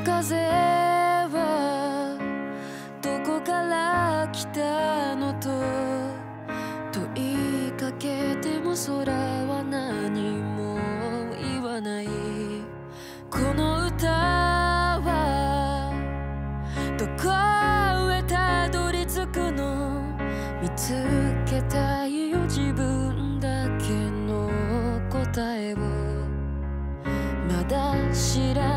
風はどこから来たのと問いかけても空は何も言わない。この歌はどこへたどり着くの見つけたいよ自分だけの答えを。まだ知らない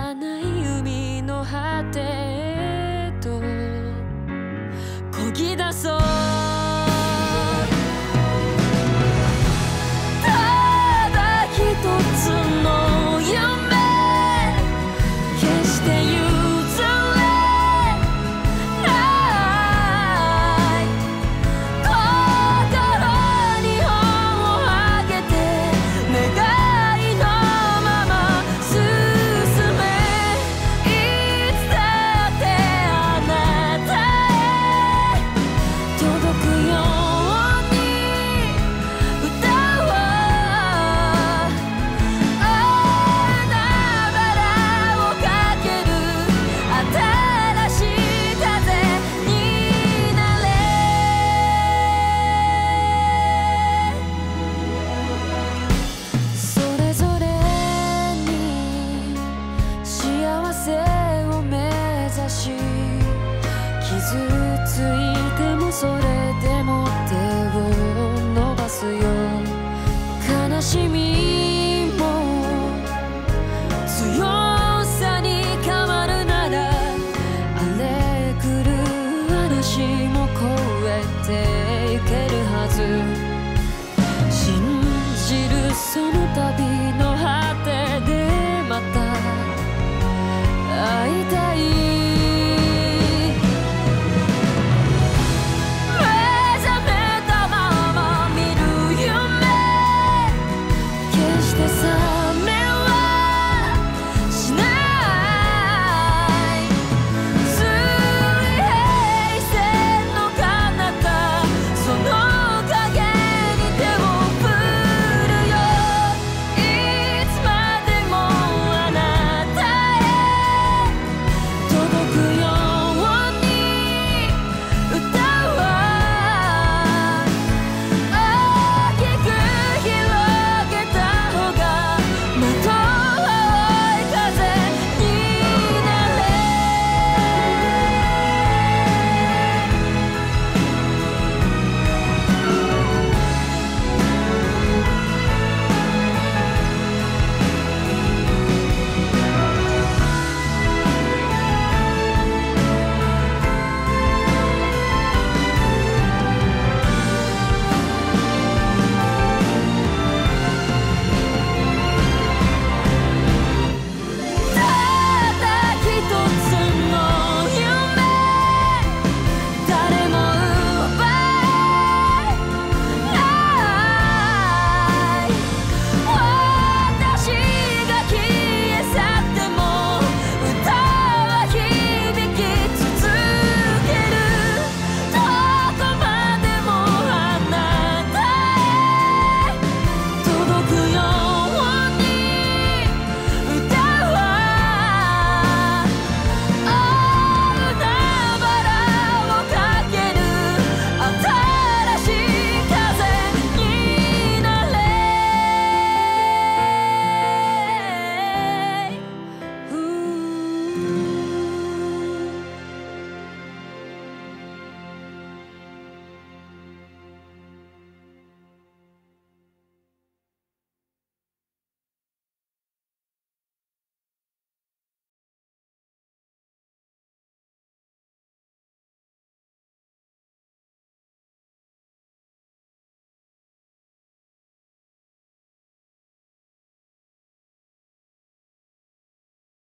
watching